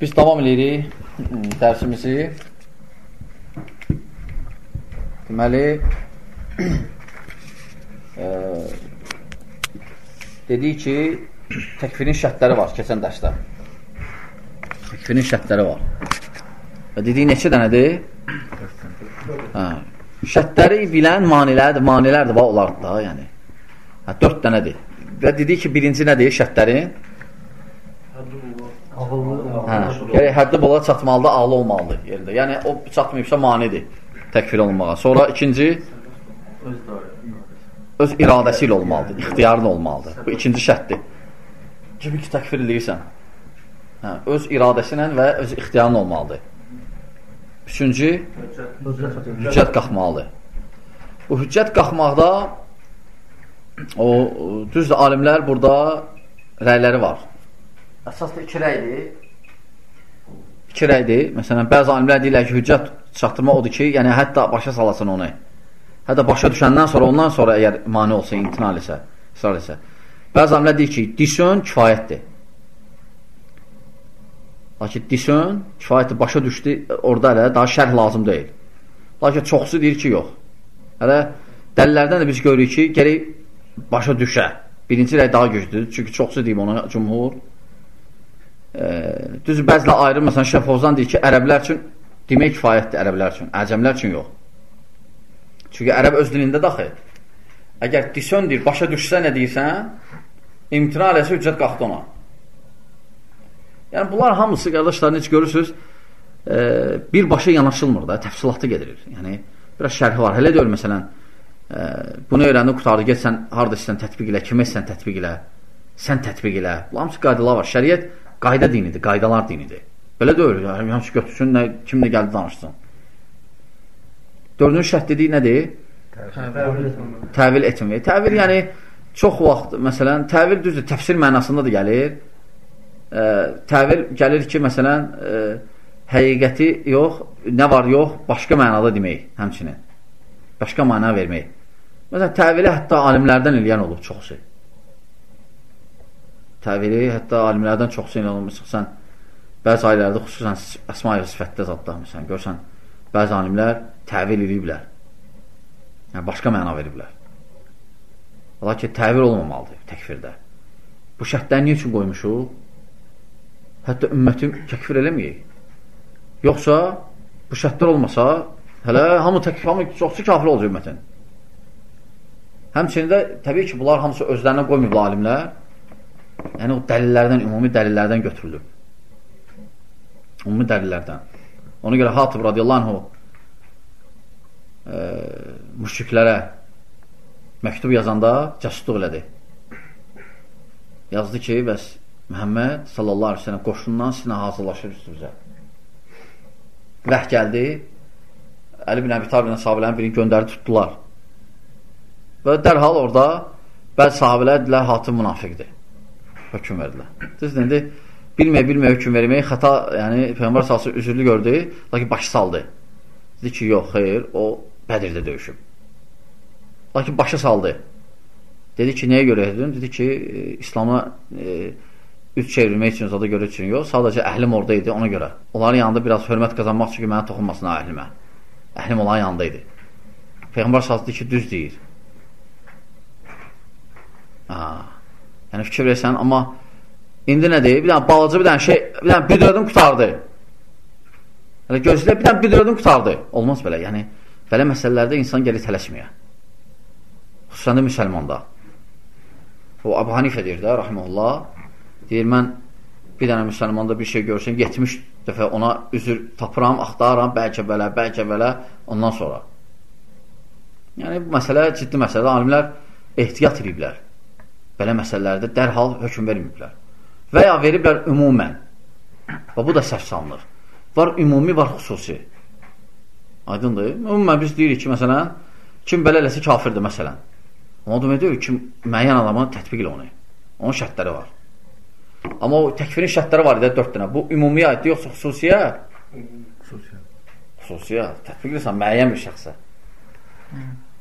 Biz davam edirik dərsimizi. Deməli, e, dedik ki, təkfirin şərtləri var keçən dərsdə. Təkfirin şərtləri var. Və dedik, neçə dənədir? Hə, şərtləri bilən manilərdir, manilərdir, var olardı da, yəni. Hə, dörd dənədir. Və dedik ki, birinci nədir şərtlərin? Hə, gərək həddi bola çatmalıdır, ağlı olmalıdır yerində. Yəni, o çatmayıbsa manidir təkfir olunmağa. Sonra ikinci, öz iradəsi ilə olmalıdır, ixtiyarın olmalıdır. Bu ikinci şərtdir. Kimi ki, təkfir edirsən, hə, öz iradəsi ilə və öz ixtiyarın olmalıdır. Üçüncü, hüccət qalxmalıdır. Bu hüccət qalxmaqda o, düzdür, alimlər burada rəyləri var. Əsasda iki rəydir. İki rəydir. Məsələn, bəzi alimlər deyirlər ki, hüccət çatdırma odur ki, yəni hətta başa salasın onu. Hətta başa düşəndən sonra, ondan sonra əgər mani olsa, imtinal isə, israr isə. Bəzi alimlər deyir ki, disön kifayətdir. Lakin disön kifayətdir, başa düşdü, orada hələ daha şərh lazım deyil. Lakin çoxsu deyir ki, yox. Hələ dəlillərdən də biz görürük ki, gərək başa düşə. Birinci rəy daha güclüdür. Çünki çoxsu deyim ona cumhur. E, düz bəzilə ayrı, məsələn, Şeyh Fozan deyir ki, ərəblər üçün demək kifayətdir ərəblər üçün, əcəmlər üçün yox. Çünki ərəb öz dilində daxil. Əgər disön deyir, başa düşsə nə deyirsən, imtina eləsə hüccət qalxdı ona. Yəni, bunlar hamısı, qardaşlar, necə görürsünüz, e, birbaşa yanaşılmır da, təfsilatı gedilir. Yəni, biraz şərhi var. Hələ deyil, məsələn, e, bunu öyrəndi, qutardı, get sən harada istəyən tətbiq ilə, kimə istəyən tətbiq ilə, sən tətbiq ilə. Bu hamısı qaydalar var. Şəriət qayda dinidir, qaydalar dinidir. Belə deyil, hamısı götürsün, nə, kim də gəldi danışsın. Dördüncü şərt dediyi nədir? Təvil etmək. Təvil yəni çox vaxt, məsələn, təvil düzdür, təfsir mənasında da gəlir. E, təvil gəlir ki, məsələn, e, həqiqəti yox, nə var yox, başqa mənada demək həmçinin. Başqa məna vermək. Məsələn, təvili hətta alimlərdən eləyən olub çoxsu təvili, hətta alimlərdən çoxsu ilə olmuş. Sən bəzi ayələrdə xüsusən əsma və sifətdə zadlar, məsələn, görsən, bəzi alimlər təvil ediblər. Yəni, başqa məna veriblər. Lakin təvil olmamalıdır təkfirdə. Bu şərtləri niyə üçün qoymuşuq? Hətta ümməti təkfir eləməyək. Yoxsa, bu şərtlər olmasa, hələ hamı təkfir, hamı çoxsu kafir olacaq ümmətin. Həmçində, təbii ki, bunlar hamısı özlərinə qoymayıblar alimlər. Yəni o dəlillərdən, ümumi dəlillərdən götürülür. Ümumi dəlillərdən. Ona görə Hatib radiyallahu anhu e, müşriklərə məktub yazanda cəsudluq elədi. Yazdı ki, bəs Məhəmməd sallallahu aleyhi ve sellem qoşundan sinə hazırlaşır üstümüzə. Vəh gəldi, Əli bin Əbi Talibin sahabələrin birini göndərdi, tutdular. Və dərhal orada bəzi sahabələr dedilər, Hatib münafiqdir hökm verdilər. Düzdür, indi bilməyə-bilməyə hökm vermək xəta, yəni Peyğəmbər salsı üzürlü gördü, lakin başı saldı. Dedi ki, yox, xeyr, o Bədirdə döyüşüb. Lakin başı saldı. Dedi ki, nəyə görə edin? Dedi ki, e, İslam'a e, üç çevirmək üçün, zada görə üçün yox, sadəcə əhlim orada idi, ona görə. Onların yanında biraz hörmət qazanmaq üçün ki, mənə toxunmasın əhlimə. Əhlim onların yanında idi. Peyğəmbər salsı ki, düz deyir. Aa. Yəni fikir versən, amma indi nə deyir? Bir dənə balaca bir dənə şey, bir dənə büdrödün qutardı. Yəni gözlə bir dənə büdrödün qutardı. Olmaz belə. Yəni belə məsələlərdə insan gəlir tələsməyə. Xüsusən də müsəlmanda. O Abu Hanifə deyir də, rahimehullah, deyir mən bir dənə müsəlmanda bir şey görsəm 70 dəfə ona üzür tapıram, axtarıram, bəlkə belə, bəlkə belə, ondan sonra. Yəni bu məsələ ciddi məsələdir. Alimlər ehtiyat ediblər belə məsələlərdə dərhal hökm verməyiblər. Və ya veriblər ümumən. Və bu da səhv sanılır. Var ümumi, var xüsusi. Aydındır. Ümumən biz deyirik ki, məsələn, kim belə eləsə kafirdir, məsələn. Ona demək deyir ki, müəyyən adama tətbiq elə onu. Onun şərtləri var. Amma o təkfirin şərtləri var idi, dörd dənə. Bu ümumiyə aiddir, yoxsa xüsusiyə? Xüsusiyə. Xüsusiyə. Tətbiq edirsən müəyyən bir şəxsə.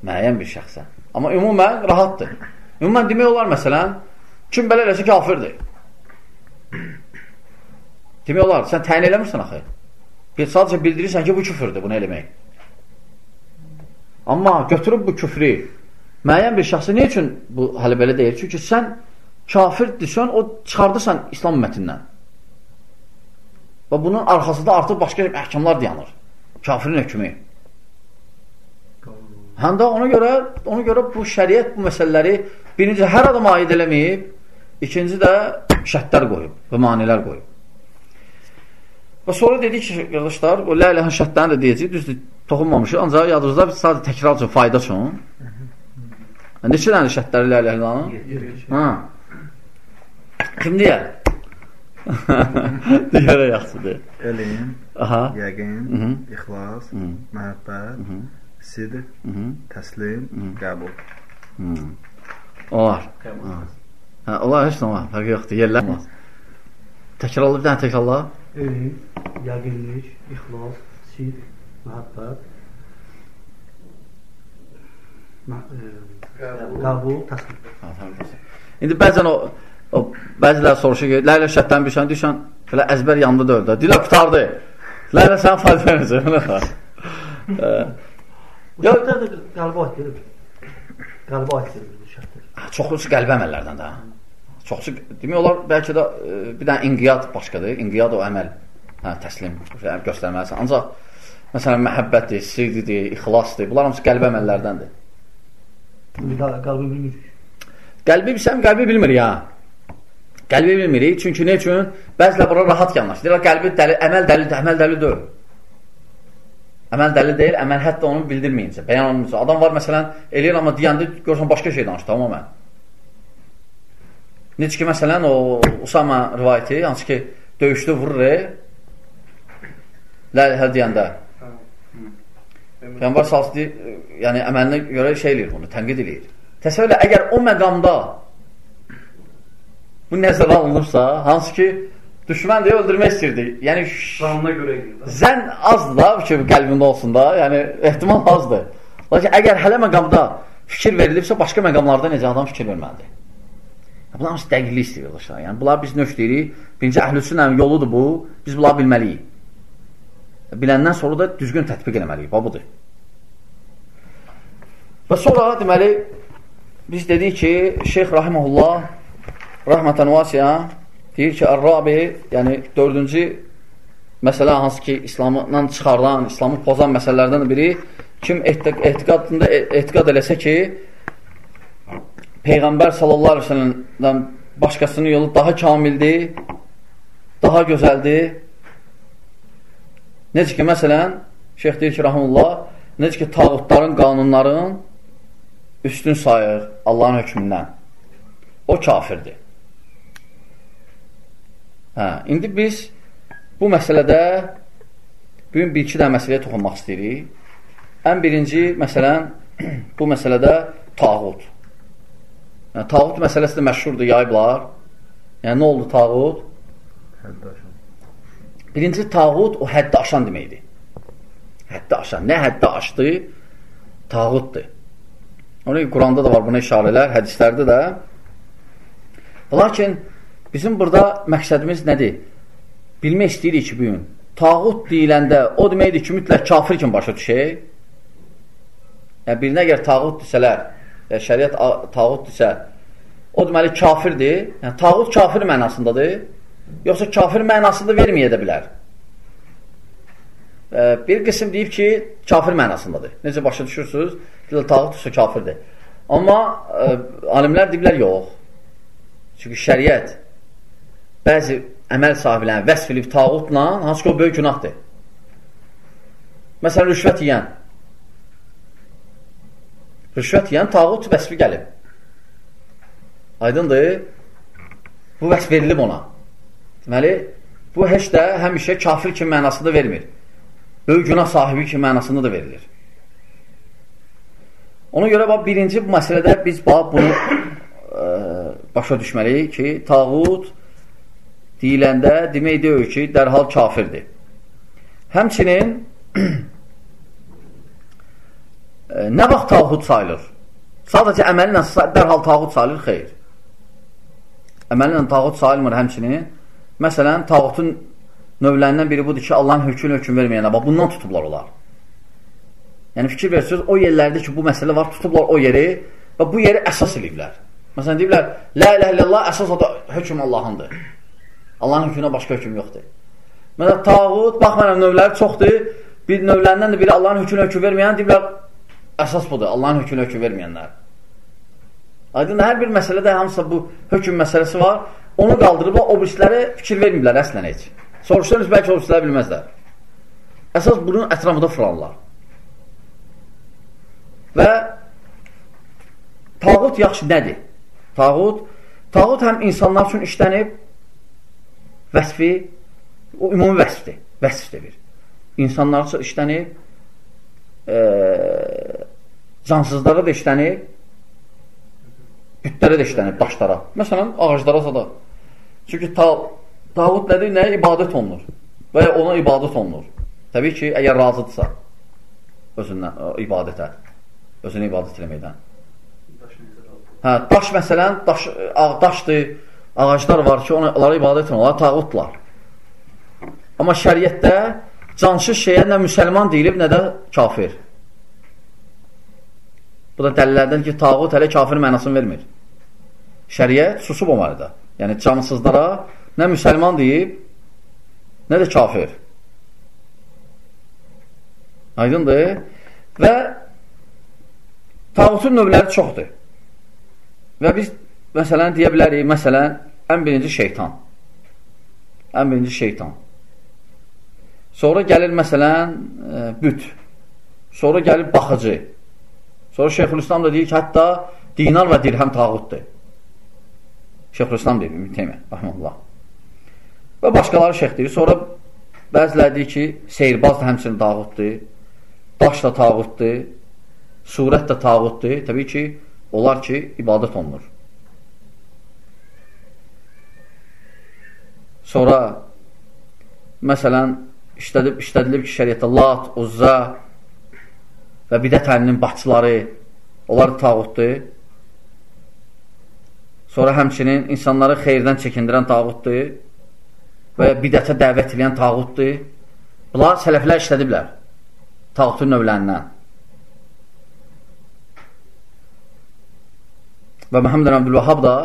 Müəyyən bir şəxsə. Amma ümumən rahatdır. Ümumən demək olar, məsələn, kim belə eləsə kafirdir. Demək olar, sən təyin eləmirsən axı. Bir sadəcə bildirirsən ki, bu küfürdür bunu eləmək. Amma götürüb bu küfrü müəyyən bir şəxsi nə üçün bu hələ belə deyir? Çünki sən kafirdirsən, o çıxardırsan İslam ümmətindən. Və bunun arxasında artıq başqa əhkamlar dayanır. Kafirin hökmü. Həm də ona görə, ona görə bu şəriət bu məsələləri birinci hər adam aid eləməyib, ikinci də şərtlər qoyub və manilər qoyub. Və sonra dedik ki, qardaşlar, o lə iləhə şərtlərini də deyəcək, düzdür, toxunmamışıq, ancaq yadınızda sadəcə təkrar üçün, fayda üçün. Neçə dənə şərtləri lə iləhə iləhə? Ha. Kim deyər? Deyərə yaxşıdır. Elm, yəqin, ixlas, məhəbbət, Hı -hı. təslim, qəbul. Hı. Olar. Ha. Ha, olar heç nə var. Fərqi yoxdur. Yerlər. Təkrarla bir dənə təkrarla. Elm, yəqinlik, ixlas, sidq, məhəbbət, mə- e, qəbul, təslim. İndi bəzən o o bəziləri soruşur ki, Ləylə şərtdən bir şey düşən, belə əzbər yandı da öldü. Dilə qutardı. Ləylə sən fayda verəcək. Bu şərtlər də qəlbə aiddir. Qəlbə aiddir bu şərtlər. Çoxusu qəlbə əməllərdən də. Çoxusu demək olar bəlkə də e, bir dənə inqiyad başqadır. İnqiyad o əməl. Hə, təslim göstərməlisən. Ancaq məsələn məhəbbətdir, sirdir, ixlasdır. Bunlar hamısı qəlbə əməllərdəndir. Qəlbə bilmirik. Qəlbi bilsəm, qəlbi bilmir ya. Qəlbi bilmirik. Çünki nə üçün? Bəzilər bura rahat yanaşır. Deyirlər qəlbi dəli, əməl dəlildir, əməl dəlil deyil. Əməl dəlil deyil, əməl hətta onu bildirməyincə, bəyan olunmuşsa. Adam var məsələn, eləyir amma deyəndə görsən başqa şey danışır tamamən. Necə ki məsələn o Usama rivayəti, hansı ki döyüşdə vurur, e, lə hə deyəndə. Peyğəmbər sallallahu əleyhi yəni əməlinə görə şey eləyir bunu, tənqid eləyir. Təsəvvür elə, əgər o məqamda bu nəzərə alınırsa, hansı ki düşmən deyə öldürmək istirdi. Yəni Qanuna görə edir. zən azdır da ki qəlbində olsun da, yəni ehtimal azdır. Lakin əgər hələ məqamda fikir verilibsə, başqa məqamlarda necə adam fikir verməlidir? Bunlar hamısı dəqiqlik istəyir dostlar. Yəni bunlar biz növ deyirik. Birinci əhlüsünnənin yoludur bu. Biz bunları bilməliyik. Biləndən sonra da düzgün tətbiq etməliyik. Bu budur. Və sonra deməli biz dedik ki, Şeyx rahimehullah rahmeten vasiya deyir ki, Ər-Rabi, yəni dördüncü məsələ hansı ki, İslamdan çıxardan, İslamı pozan məsələlərdən biri kim etiq etiqadında etiqad eləsə ki, Peyğəmbər sallallahu əleyhi və səlləmdən başqasının yolu daha kamildir, daha gözəldir. Necə ki, məsələn, Şeyx deyir ki, rahimullah, necə ki, tağutların, qanunların üstün sayır Allahın hökmündən. O kafirdir. Hə, indi biz bu məsələdə bugün bir-iki dənə məsələyə toxunmaq istəyirik. Ən birinci, məsələn, bu məsələdə tağut. Yəni, tağut məsələsi də məşhurdur, yayıblar. Yəni, nə oldu tağut? Həddə. Birinci tağut o həddi aşan deməkdir. Həddi aşan. Nə həddi aşdı? Tağutdur. Ona Quranda da var buna işarələr, hədislərdə də. Lakin bizim burada məqsədimiz nədir? Bilmək istəyirik ki, bugün tağut deyiləndə o deməkdir ki, mütləq kafir kimi başa düşək. Yəni, birinə əgər tağut desələr, yəni şəriət tağut desə, o deməli kafirdir. Yəni, tağut kafir mənasındadır. Yoxsa kafir mənasında verməyə də bilər. E, bir qism deyib ki, kafir mənasındadır. Necə başa düşürsünüz? Tağut isə kafirdir. Amma e, alimlər deyiblər, yox. Çünki şəriət bəzi əməl sahiblərini vəsf edib tağutla, hansı ki o böyük günahdır. Məsələn, rüşvət yiyən. Rüşvət yiyən tağut vəsfi gəlib. Aydındır? Bu vəsf verilib ona. Deməli, bu heç də həmişə kafir kimi mənasında vermir. Böyük günah sahibi kimi mənasında da verilir. Ona görə bax, birinci bu məsələdə biz bax, bunu ə, başa düşməliyik ki, tağut deyiləndə demək deyil ki, dərhal kafirdir. Həmçinin ə, nə vaxt tağut sayılır? Sadəcə əməli ilə dərhal tağut sayılır, xeyr. Əməli ilə tağut sayılmır həmçinin. Məsələn, tağutun növlərindən biri budur ki, Allahın hökmünü hökm verməyənlər. Bax, bundan tutublar onlar. Yəni, fikir verirsiniz, o yerlərdə ki, bu məsələ var, tutublar o yeri və bu yeri əsas ediblər. Məsələn, deyiblər, Lə ilə illallah əsas hökm Allahındır. Allahın hökmünə başqa hökm yoxdur. Məsələn, tağut, baxmayın, növləri çoxdur. Bir növlərindən də biri Allahın hökmünə hökm verməyən, deyiblər, əsas budur, Allahın hökmünə hökm verməyənlər. Aydın, hər bir məsələdə hansısa bu hökm məsələsi var, onu qaldırıblar, o birisləri fikir vermirlər əslən heç. Soruşsanız, bəlkə o birisləri bilməzlər. Əsas bunun ətrafında fırlanırlar. Və tağut yaxşı nədir? Tağut, tağut həm insanlar üçün işlənib, vəsfi, o ümumi vəsfdir, vəsfdir bir. İnsanlar üçün işlənib, e, cansızlara da işlənib, bütlərə də işlənib, daşlara. Məsələn, ağaclara da. Çünki ta tağut nədir? Nəyə ibadət olunur? Və ya ona ibadət olunur. Təbii ki, əgər razıdırsa özündən, ibadətə özünə ibadət eləməkdən. Hə, daş məsələn, daş, ağ, daşdır, ağaclar var ki, onlara ibadət edən, onlar tağutlar. Amma şəriətdə cansız şeyə nə müsəlman deyilib, nə də kafir. Bu da dəlillərdən ki, tağut hələ kafir mənasını vermir. Şəriət susub o məlidə. Yəni, cansızlara nə müsəlman deyib, nə də kafir. Aydındır. Və Tağutun növləri çoxdur. Və biz, məsələn, deyə bilərik, məsələn, ən birinci şeytan. Ən birinci şeytan. Sonra gəlir, məsələn, e, büt. Sonra gəlir baxıcı. Sonra Şeyxülislam da deyir ki, hətta dinar və dirhəm tağutdur. Şeyxülislam deyir, Ümid Teymə, rəhməllah. Və başqaları şeyx deyir. Sonra bəziləri deyir ki, seyrbaz da həmçinin tağutdur, daş da tağutdur, surət də tağutdur. Təbii ki, olar ki, ibadət olunur. Sonra, məsələn, işlədib, işlədilib ki, şəriətdə Lat, Uzza və bidət əlinin başçıları, onlar tağutdur. Sonra həmçinin insanları xeyirdən çəkindirən tağutdur və bidətə dəvət edən tağutdur. Bunlar sələflər işlədiblər tağutun növlərindən. Və Məhəmməd Əbdülvahab da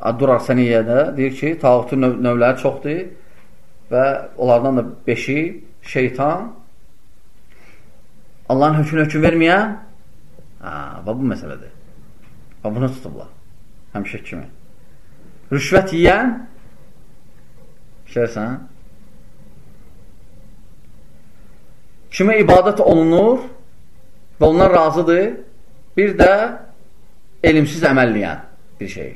Addur Arsəniyyədə deyir ki, tağutun növ növləri çoxdur və onlardan da beşi şeytan Allahın hökmünü hökm verməyən hə, və bu məsələdir. Və bunu tutublar. Həmişə kimi. Rüşvət yiyən fikirsən kimə ibadət olunur və onlar razıdır bir də elmsiz əməlləyən bir şey.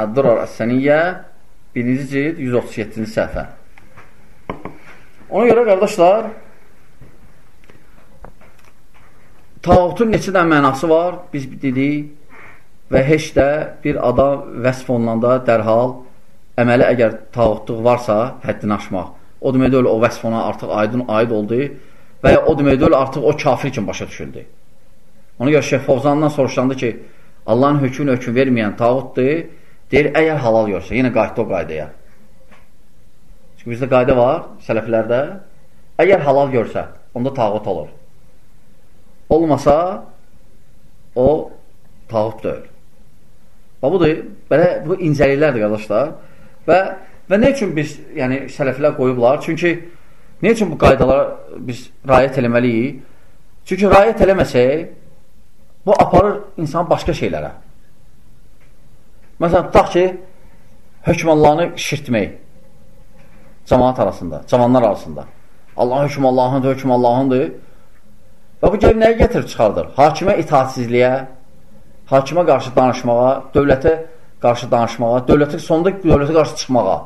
Əd-Durar Əs-Səniyyə 1-ci cild 137-ci səhvə. Ona görə qardaşlar tağutun neçə də mənası var, biz dedik və heç də bir adam vəsf olunanda dərhal əməli əgər tağutluq varsa, həddini aşmaq. O deməkdə öyle o vəsf ona artıq aydın aid oldu və ya o deməkdə öyle artıq o kafir kimi başa düşüldü. Ona görə Şeyh Fovzandan soruşanda ki, Allahın hökmünü hökm verməyən tağutdur, deyir, əgər halal görsə, yenə qayıtdı o qaydaya. Çünki bizdə qayda var, sələflərdə, əgər halal görsə, onda tağut olur. Olmasa, o tağut deyil. Və budur, belə, bu incəliklərdir, qardaşlar. Və, və nə üçün biz, yəni, sələflər qoyublar? Çünki, nə üçün bu qaydalara biz rayət eləməliyik? Çünki rayət eləməsək, Bu aparır insan başqa şeylərə. Məsələn, tutaq ki, hökmallahını şirtmək cəmaat arasında, cavanlar arasında. Allahın hökm Allahındır, hökm Allahındır. Və bu gəlib nəyə gətirib çıxardır? Hakimə itaatsizliyə, hakimə qarşı danışmağa, dövlətə qarşı danışmağa, dövlətə sonunda dövlətə qarşı çıxmağa.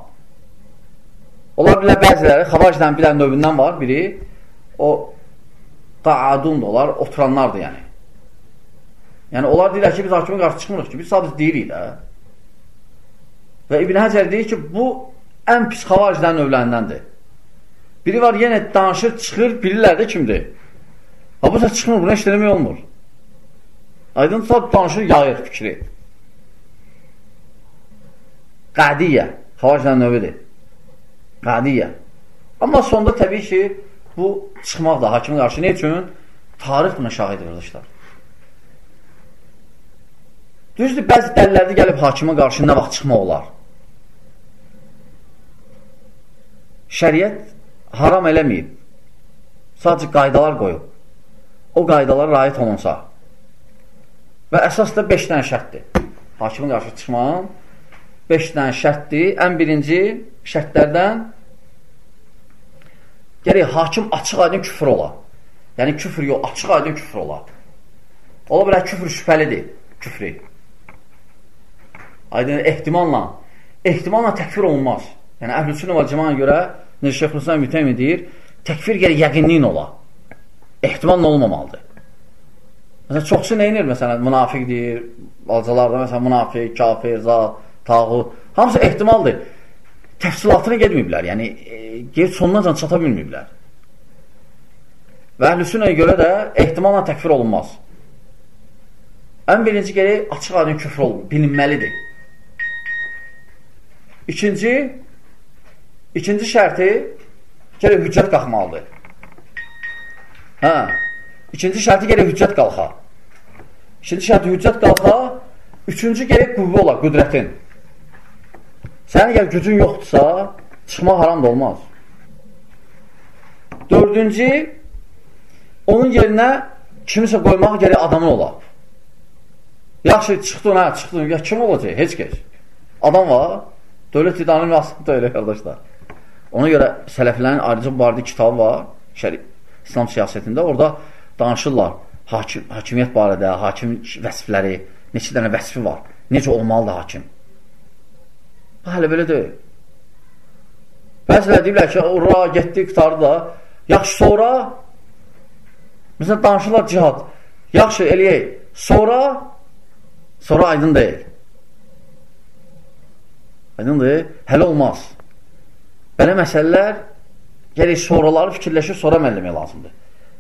Ola bilər bəziləri, xavacdan bir dənə növündən var, biri o daadundur, onlar oturanlardır yəni. Yəni, onlar deyirlər ki, biz hakimə qarşı çıxmırıq ki, biz sadəcə deyirik də. Və İbn Həcər deyir ki, bu ən pis xavariclərin növlərindəndir. Biri var, yenə danışır, çıxır, bilirlər də kimdir. Ha, bu da çıxmır, buna işləmək olmur. Aydın sadəcə danışır, yayır fikri. Qədiyyə. Xavaricdən növüdür. Qadiyyə. Amma sonda təbii ki, bu çıxmaq da hakimin qarşı. Ne üçün? Tarix buna şahid qardaşlar. Düzdür, bəzi dəllərdə gəlib hakimə qarşı nə vaxt çıxmaq olar? Şəriət haram eləməyib. Sadəcə qaydalar qoyub. O qaydalara rayət olunsa. Və əsas da 5 dənə şərtdir. Hakimin qarşı çıxmağın 5 dənə şərtdir. Ən birinci şərtlərdən gərək hakim açıq aydın küfür ola. Yəni küfür yox, açıq aydın küfür ola. Ola bilər küfür şübhəlidir, küfrü. Aydın ehtimalla, ehtimalla təkfir olunmaz. Yəni əhl-i və cəmanə görə necə Şeyx Hüseyin Mütəmi deyir, təkfir gərək yəqinliyin ola. Ehtimalla olmamalıdır. Məsələn, çoxsu nə inir? Məsələn, münafiq deyir, balacalarda, məsələn, münafiq, kafir, zat, tağut, hamısı ehtimaldır. Təfsilatına gedməyiblər, yəni e, sonuna çata bilməyiblər. Və əhl-i görə də ehtimalla təkfir olunmaz. Ən birinci gərək açıq aydın küfr olun, bilinməlidir. İkinci, ikinci şərti gərək hüccət qalxmalıdır. Hə, ikinci şərti gərək hüccət qalxa. İkinci şərti hüccət qalxa, üçüncü gərək qüvvə ola, qüdrətin. Sənin əgər gücün yoxdursa, çıxmaq haram da olmaz. Dördüncü, onun yerinə kimisə qoymaq gərək adamın ola. Yaxşı, çıxdın, hə, çıxdın, ya kim olacaq? Heç keç. Adam var, Dövlət idarənin aslında elə qardaşlar. Ona görə sələflərin ayrıca barədə kitabı var, şəri, İslam siyasətində. Orada danışırlar hakim, hakimiyyət barədə, hakim vəsfləri, neçə dənə vəsfi var, necə olmalıdır hakim. Hələ belə deyil. Bəzilə deyirlər ki, ura, getdi, qutardı da. Yaxşı, sonra məsələn, danışırlar cihad. Yaxşı, eləyək. Sonra sonra aydın deyil. Aydındır? Hələ olmaz. Belə məsələlər gərək sonraları fikirləşir, sonra məlləmək lazımdır.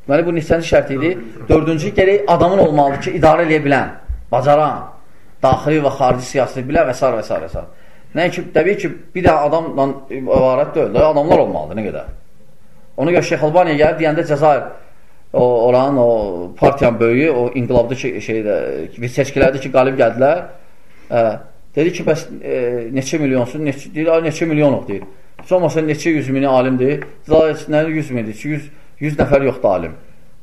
Deməli, bu neçənci şərt idi? Dördüncü, gərək adamın olmalıdır ki, idarə eləyə bilən, bacaran, daxili və xarici siyasəti bilən və s. və s. və s. Nə ki, təbii ki, bir də adamla ibarət deyil, adamlar olmalıdır, nə qədər. Ona görə Şeyx Albaniya gəlir, deyəndə Cəzair o, oranın o partiyanın böyüyü, o inqilabda ki, şeydə, seçkilərdə ki, qalib gəldilər, ə, Dedi ki, bəs e, neçə milyonsun? Neçə, deyir, neçə milyonuq deyir. Olmasa neçə yüz mini alimdir. Nə 100 mindir? 100, 100 nəfər yoxdur alim.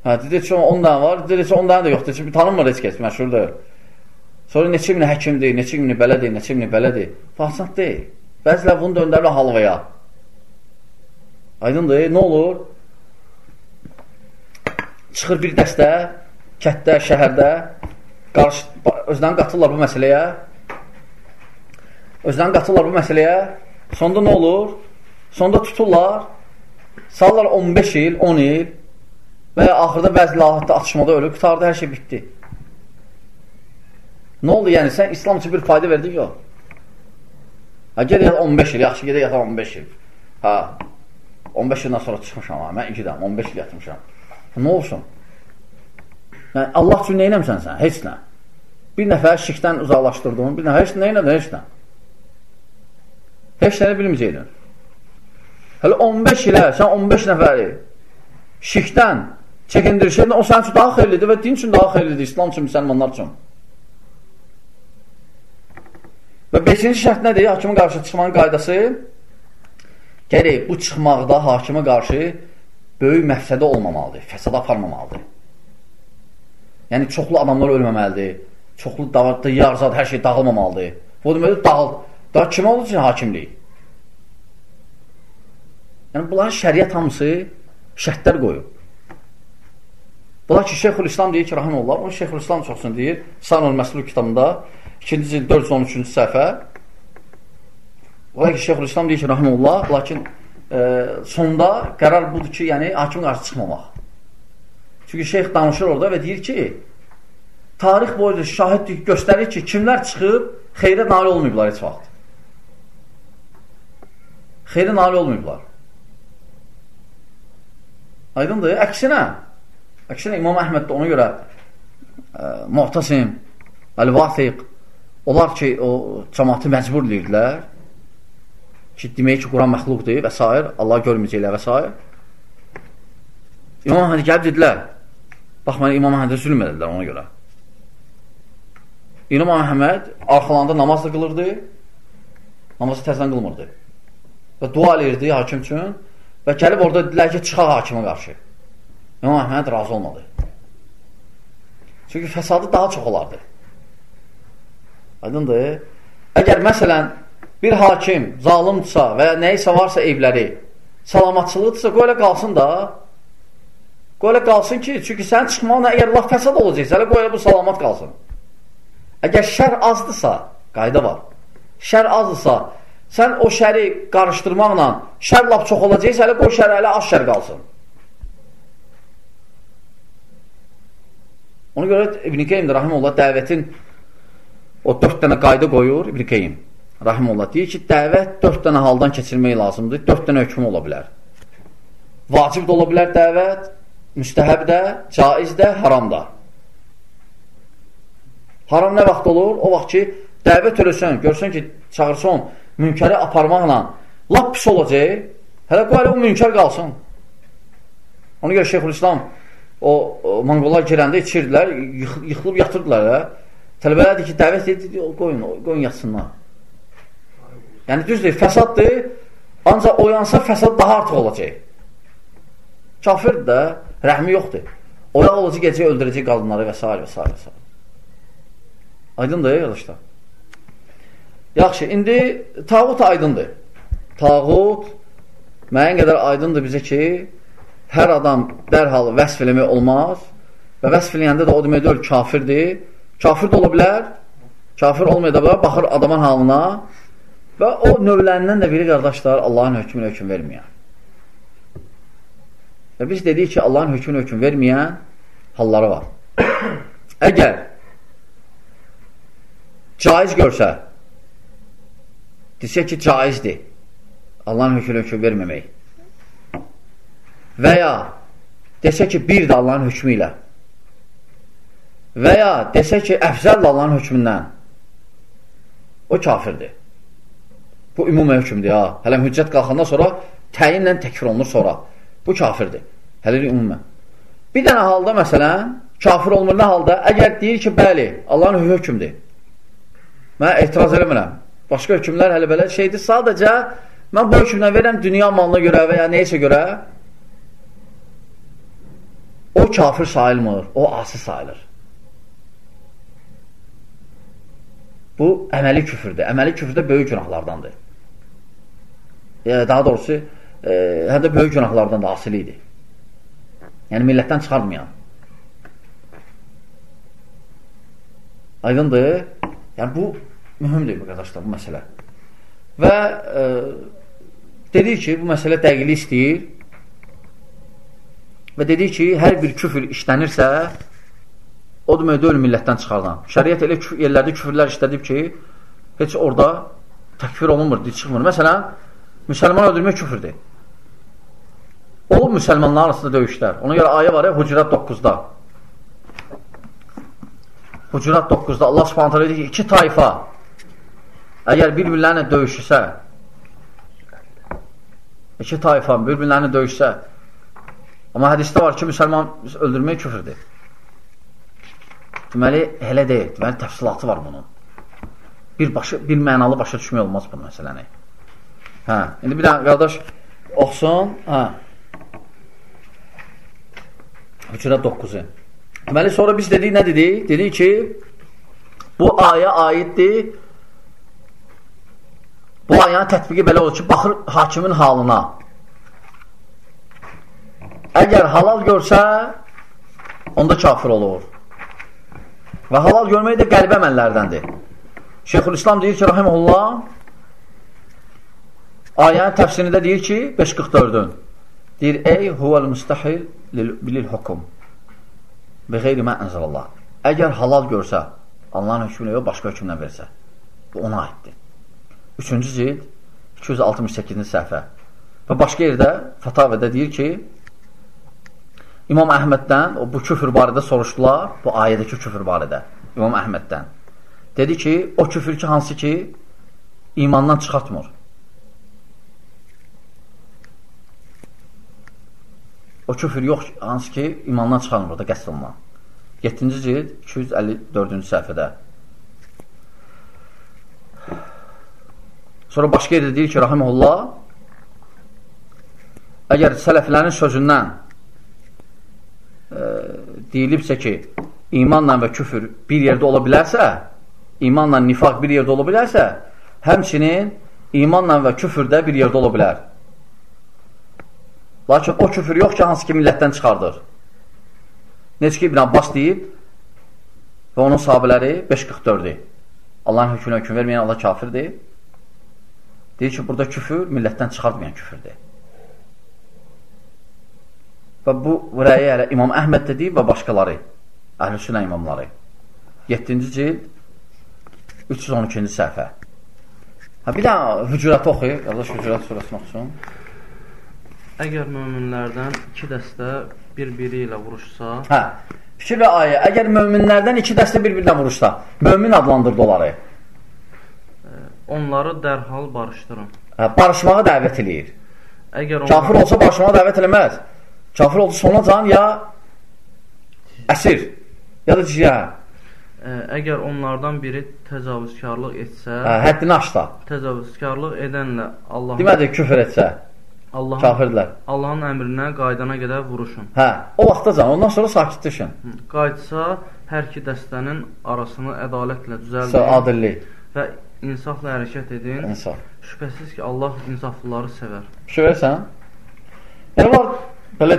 Hə, dedi ki, 10 dənə var. Dedi ki, 10 dənə də yoxdur. Çünki tanınmır heç kəs, məşhurdur. Sonra neçə mini həkimdir, neçə mini belədir, neçə mini belədir. Fasad deyil. Bəzilər bunu döndərlər halvaya. Aydındır, nə olur? Çıxır bir dəstə, kətdə, şəhərdə, qarşı, özlərini qatırlar bu məsələyə, özlərini qatırlar bu məsələyə, sonda nə olur? Sonda tuturlar, sallar 15 il, 10 il və ya axırda bəzi lahətdə atışmada ölür, qutardı, hər şey bitdi. Nə oldu yəni? Sən İslam üçün bir fayda verdik yox. Ha, gedək 15 il, yaxşı gedək yatar 15 il. Ha, 15 ildən sonra çıxmışam, ha, mən 2 dəm, 15 il yatmışam. Nə olsun? Yəni, Allah üçün nə eləmsən sən? Heç nə. Bir nəfər şirkdən uzaqlaşdırdın, bir nəfər heç nə eləmədin, heç nə. Heç səni bilməyəcəkdin. Hələ 15 ilə, sən 15 nəfəri şirkdən çəkindirişəndə o sənin üçün daha xeyirlidir və din üçün daha xeyirlidir, İslam üçün, müsəlmanlar üçün. Və 5-ci şərt nədir? Hakimin qarşı çıxmanın qaydası gərək bu çıxmaqda hakimə qarşı böyük məqsədə olmamalıdır, fəsada aparmamalıdır. Yəni, çoxlu adamlar ölməməlidir, çoxlu diyar zad, hər şey dağılmamalıdır. Bu deməli, dağıl, Daha kim olur üçün hakimlik? Yəni, bunların şəriət hamısı şərtlər qoyub. Bunlar ki, Şeyxül İslam deyir ki, rahimullah, onu Şeyxül İslam çoxsun deyir, Sanul Məslul kitabında 2-ci cil 413-cü səhifə Bunlar ki, Şeyxül İslam deyir ki, rahimullah, lakin e, sonda qərar budur ki, yəni hakim qarşı çıxmamaq. Çünki şeyx danışır orada və deyir ki, tarix boyunca şahidlik göstərir ki, kimlər çıxıb xeyrə nail olmayıblar heç vaxt xeyri nail olmayıblar. Aydındır. Əksinə, əksinə İmam Əhməd də ona görə ə, e, Muhtasim, Əl-Vasiq, onlar ki, o cəmatı məcbur deyirdilər. ki, demək ki, Quran məxluqdur və s. Allah görməyəcəklər və s. İmam Əhməd gəlib dedilər, bax, mənə İmam Əhmədə zülm edilər ona görə. İmam Əhməd arxalanda namaz da qılırdı, namazı təzdən qılmırdı. Və dua elirdi hakim üçün və gəlib orada dedilər ki, çıxaq hakimə qarşı. İmam Əhməd razı olmadı. Çünki fəsadı daha çox olardı. Aydındır. Əgər məsələn bir hakim zalimdirsə və ya nəyisə varsa evləri salamatçılıqdırsa, qoy elə qalsın da. Qoy elə qalsın ki, çünki sənin çıxmaqla əgər laf fəsad olacaqsa, elə qoy elə bu salamat qalsın. Əgər şər azdırsa, qayda var. Şər azdırsa, sən o şəri qarışdırmaqla şər laf çox olacaqsa, elə qoy şər elə az şər qalsın. Ona görə İbn-i Qeym Rahimullah dəvətin o dörd dənə qayda qoyur İbn-i Qeym. Rahimullah deyir ki, dəvət dörd dənə haldan keçirmək lazımdır, dörd dənə hökmü ola bilər. Vacib də ola bilər dəvət, müstəhəb də, caiz də, haram da. Haram nə vaxt olur? O vaxt ki, dəvət ölürsən, görsən ki, çağırsan, münkəri aparmaqla lap pis olacaq, hələ qoy o münkər qalsın. Ona görə Şeyxülislam o, o Monqollar girəndə içirdilər, yıx, yıxılıb yatırdılar. Hə? Tələbələr deyir ki, dəvət edir, qoyun, qoyun yatsınlar. Yəni düzdür, fəsaddır, ancaq oyansa fəsad daha artıq olacaq. Kafirdir də, rəhmi yoxdur. Oyaq olacaq, gecə öldürəcək qadınları və s. və s. və s. Aydındır, yoldaşlar. Yaxşı, indi tağut aydındır. Tağut müəyyən qədər aydındır bizə ki, hər adam dərhal vəsf eləmək olmaz və vəsf eləyəndə də o demək deyil, kafirdir. Kafir də ola bilər, kafir olmaya da bilər, baxır adamın halına Və o növlərindən də biri qardaşlar Allahın hökmünə hökm verməyən. Və biz dedik ki, Allahın hökmünə hökm verməyən halları var. Əgər caiz görsə, desə ki, caizdir Allahın hökmünə hökm verməmək və ya desə ki, bir də Allahın hökmü ilə və ya desə ki, əfzəllə Allahın hökmündən o kafirdir. Bu ümumi hökmdür ha. Hələ hüccət qalxandan sonra təyinlə təkfir olunur sonra. Bu kafirdir. Hələ ümumən. Bir dənə halda məsələn, kafir olmur nə halda? Əgər deyir ki, bəli, Allahın hökmdür. Mən etiraz eləmirəm. Başqa hökmlər hələ belə şeydir. Sadəcə mən bu hökmdən verirəm dünya malına görə və ya neysə görə o kafir sayılmır, o asi sayılır. Bu əməli küfürdür. Əməli küfür də böyük günahlardandır e, daha doğrusu e, həm də böyük günahlardan da asili idi. Yəni millətdən çıxarmayan. Aydındır? Yəni bu mühümdür qardaşlar, bu məsələ. Və e, dedik ki, bu məsələ dəqiqlik istəyir və dedik ki, hər bir küfür işlənirsə, o demək deyil millətdən çıxardan. Şəriət elə yerlərdə küfürlər işlədib ki, heç orada təkfir olunmur, çıxmır. Məsələn, Müsəlman öldürmək küfürdür. Olub müsəlmanlar arasında döyüşlər. Ona görə ayə var ya, Hucurat 9-da. Hucurat 9-da Allah subhanətə deyir ki, iki tayfa əgər bir-birlərinə döyüşürsə, iki tayfa bir-birlərinə döyüşsə, amma hədisdə var ki, müsəlman öldürmək küfürdür. Deməli, elə deyil. Deməli, təfsilatı var bunun. Bir, başı, bir mənalı başa düşmək olmaz bu məsələni. Hə, indi bir dənə qardaş oxusun. Hə. Hücrət 9-u. Deməli, sonra biz dedik, nə dedik? Dedik ki, bu ayə aiddir. Bu ayənin tətbiqi belə olur ki, baxır hakimin halına. Əgər halal görsə, onda kafir olur. Və halal görmək də qəlbə əməllərdəndir. Şeyxülislam deyir ki, rahimullah, Ayənin təfsirində deyir ki, 544-ün deyir, ey huvəl müstəhil bilil hukum və qeyri mən ənzəlallah. Əgər halal görsə, Allahın hökmünə yox, başqa hökmlə versə, bu ona aiddir. 3-cü cil 268-ci səhvə. Və başqa yerdə Fətavədə deyir ki, İmam Əhməddən o, bu küfür barədə soruşdular, bu ayədəki küfür barədə İmam Əhməddən. Dedi ki, o küfür ki, hansı ki, imandan çıxartmır. O küfür yox, hansı ki, imandan çıxarmır da qəsd olunan. 7-ci cild 254-cü səhifədə. Sonra başqa yerdə deyir ki, rahiməhullah, əgər sələflərin sözündən e, deyilibsə ki, imanla və küfür bir yerdə ola bilərsə, imanla nifaq bir yerdə ola bilərsə, həmçinin imanla və küfür də bir yerdə ola bilər. Lakin o küfür yox ki, hansı ki millətdən çıxardır. Necə ki, İbn Abbas deyib və onun sahabələri 544-dir. Allahın hökmünə hökm verməyən Allah kafirdir. Deyir ki, burada küfür millətdən çıxartmayan küfürdür. Və bu rəyi hələ İmam Əhməd də deyib və başqaları, əhl-i sünə imamları. 7-ci cild 312-ci səhifə. Ha, bir daha hücuratı oxuyur. Yallah hücurat surasını oxusun. Əgər möminlərdən iki dəstə bir-biri ilə vuruşsa, Hə. Fikir və ayə. Əgər möminlərdən iki dəstə bir-birinə vuruşsa, mömin adlandırdı onları. Onları dərhal barışdırın. Hə, barışmağa dəvət eləyir. Əgər onlar, Kafir olsa barışmağa dəvət eləməz. Kafir olsa sona can ya əsir, ya da cizyə. ə, əgər onlardan biri təcavüzkarlıq etsə, Hə, həddini aşsa. təcavüzkarlıq edənlə Allahın Demədi küfür etsə, Allahın, kafirdirlər. Allahın əmrinə qaydana qədər vuruşun. Hə, o vaxtacan, ondan sonra sakitləşin. Qayıtsa hər iki dəstənin arasını ədalətlə düzəldin adillik, və insafla hərəkət edin. insaf. Şübhəsiz ki, Allah insaflıları sevər. Verirsən? Yəni var belə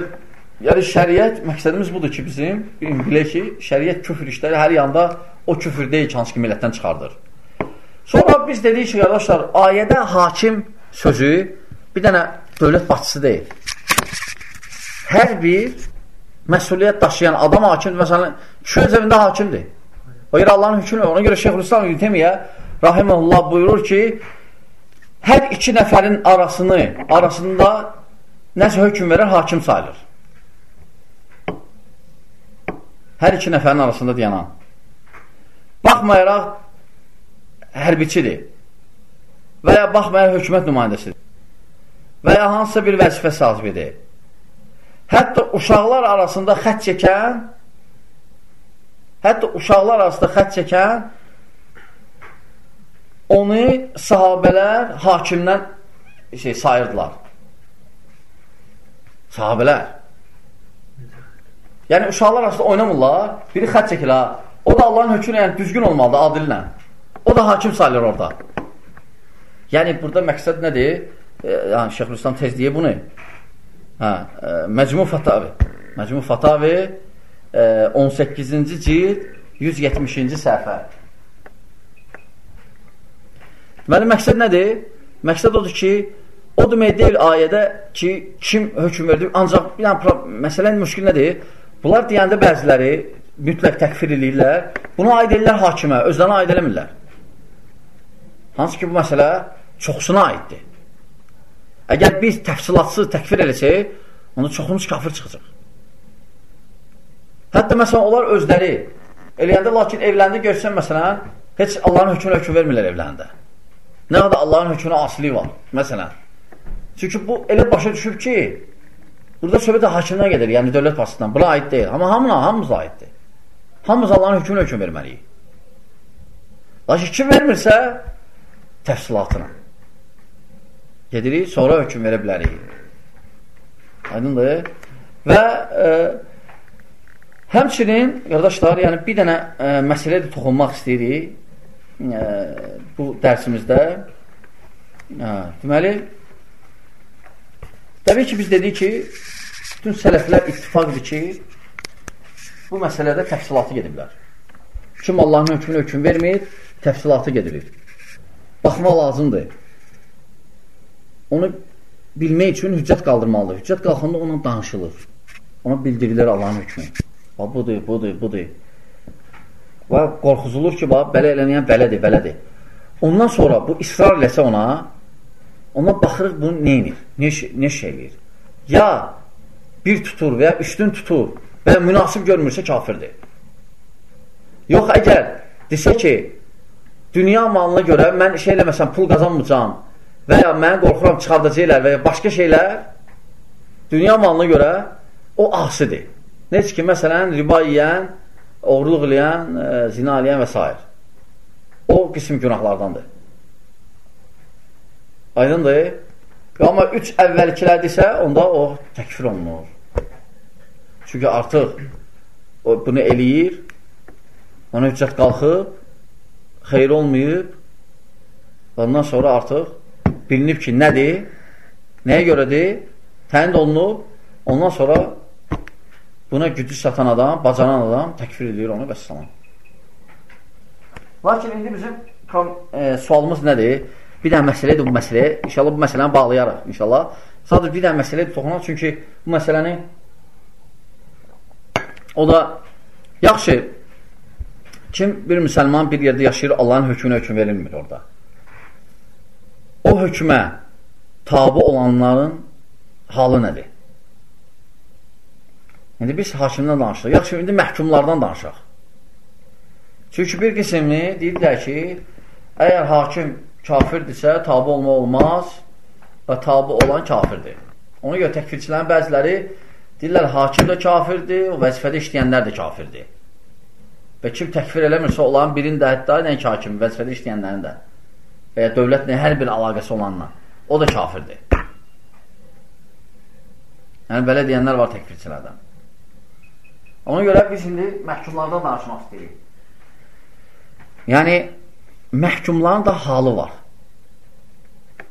yəni şəriət məqsədimiz budur ki, bizim bilək ki, şəriət küfür işləri hər yanda o küfür deyil ki, hansı ki millətdən çıxardır. Sonra biz dedik ki, qardaşlar, ayədə hakim sözü bir dənə dövlət başçısı deyil. Hər bir məsuliyyət daşıyan adam hakimdir. Məsələn, kişi öz evində hakimdir. O görə Allahın hökmü, ona görə Şeyxülislam İbn Teymiyyə rahimehullah buyurur ki, hər iki nəfərin arasını, arasında nəsə hökm verən hakim sayılır. Hər iki nəfərin arasında dayanan. Baxmayaraq hərbiçidir və ya baxmayaraq hökumət nümayəndəsidir və ya hansısa bir vəzifə sahibidir. Hətta uşaqlar arasında xət çəkən hətta uşaqlar arasında xət çəkən onu sahabələr hakimdən şey sayırdılar. Sahabələr. Yəni uşaqlar arasında oynamırlar, biri xət çəkir ha. O da Allahın hökmünə yəni düzgün olmalıdır adillə. O da hakim sayılır orada. Yəni burada məqsəd nədir? E, yəni Şeyxülislam tez deyir bunu. Hə, e, Məcmu Fatavi. Məcmu Fatavi e, 18-ci cild 170-ci səhifə. Deməli, məqsəd nədir? Məqsəd odur ki, o demək deyil ayədə ki, kim hökm verdi, ancaq bir dənə məsələnin müşkil nədir? Bunlar deyəndə bəziləri mütləq təkfir eləyirlər, bunu aid edirlər hakimə, özlərinə aid eləmirlər. Hansı ki, bu məsələ çoxsuna aiddir. Əgər biz təfsilatsız təkfir eləsək, onda çoxumuz kafir çıxacaq. Hətta məsələn, onlar özləri eləyəndə, lakin evləndə görsən, məsələn, heç Allahın hökmünə hökm vermirlər evləndə. Nə qədər Allahın hökmünə asili var, məsələn. Çünki bu elə başa düşüb ki, burada söhbət hakimdən gedir, yəni dövlət başçısından. Buna aid deyil. Amma hamına, hamımıza aiddir. Hamımız Allahın hökmünə hökm verməliyik. Lakin kim vermirsə, təfsilatına. Gedirik, sonra hökm verə bilərik. Aydındır. Və e, həmçinin, qardaşlar, yəni bir dənə e, məsələyə də toxunmaq istəyirik e, bu dərsimizdə. E, deməli, təbii ki, biz dedik ki, bütün sələflər ittifaqdır ki, bu məsələdə təfsilatı gediblər. Kim Allahın hökmünə hökm vermir, təfsilatı gedilir. Baxmaq lazımdır. Onu bilmək üçün hüccət qaldırmalıdır. Hüccət qalxanda ona danışılır. Ona bildirilir Allahın hökmü. Budur, budur, budur. Və qorxuzulur ki, bax, belə elənəyən belədir, belədir. Ondan sonra bu israr eləsə ona, ona baxırıq bunu neynir, ne, ne şey eləyir. Ya bir tutur və ya üstün tutur və ya münasib görmürsə kafirdir. Yox, əgər desə ki, dünya malına görə mən şey eləməsəm, pul qazanmayacam və ya mən qorxuram çıxardacaqlar və ya başqa şeylər dünya malına görə o asidir. Necə ki, məsələn, riba yiyən, oğurluq eləyən, e, zina eləyən və s. O qism günahlardandır. Aydındır. Amma üç əvvəlkilərdirsə, onda o təkfir olunur. Çünki artıq o bunu eləyir, ona hüccət qalxıb, xeyr olmayıb, ondan sonra artıq bilinib ki, nədir, nəyə görədir, təyin olunub, ondan sonra buna gücü satan adam, bacaran adam təkfir edir onu və salam. Lakin indi bizim e, sualımız nədir? Bir dənə məsələdir bu məsələyə. İnşallah bu məsələni bağlayarıq. İnşallah. Sadəcə bir dənə məsələyə toxunaq. Çünki bu məsələni o da yaxşı kim bir müsəlman bir yerdə yaşayır, Allahın hökmünə hökm verilmir orada. O hökmə tabi olanların halı nədir? İndi biz hakimdən danışırıq. Yaxşı, indi məhkumlardan danışaq. Çünki bir qismini deyirlər ki, əgər hakim kafirdirsə, tabi olma olmaz və tabi olan kafirdir. Ona görə təkfirçilərin bəziləri deyirlər, hakim də kafirdir, o vəzifədə işləyənlər də kafirdir. Və kim təkfir eləmirsə, olan birinin də hətta nəinki hakim, vəzifədə işləyənlərin də və ya dövlətlə hər bir əlaqəsi olanla, o da kafirdir. Yəni, belə deyənlər var təkfirçilərdən. Ona görə biz indi məhkumlardan danışmaq istəyirik. Yəni, məhkumların da halı var.